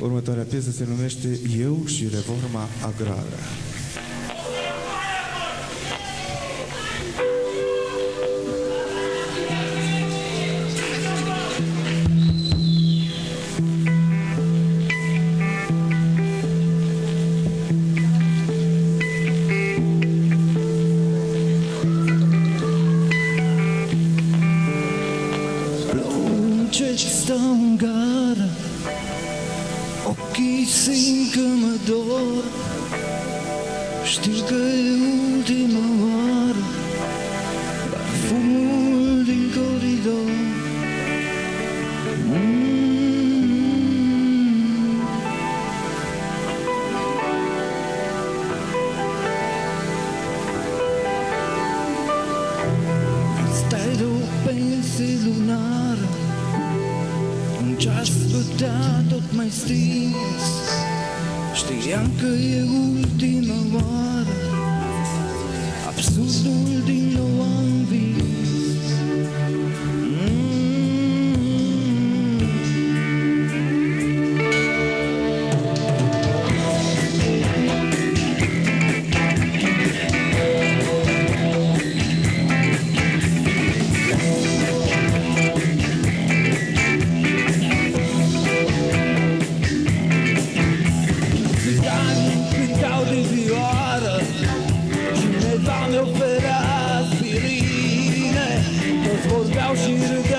Următoarea piesă se numește Eu și reforma agrară. Știu că e ultima oară Dar fumul din coridor. Mm. Stai de o pensie lunară Un ceas putea tot mai stins Știam că e ultima oară. Absurdul din house you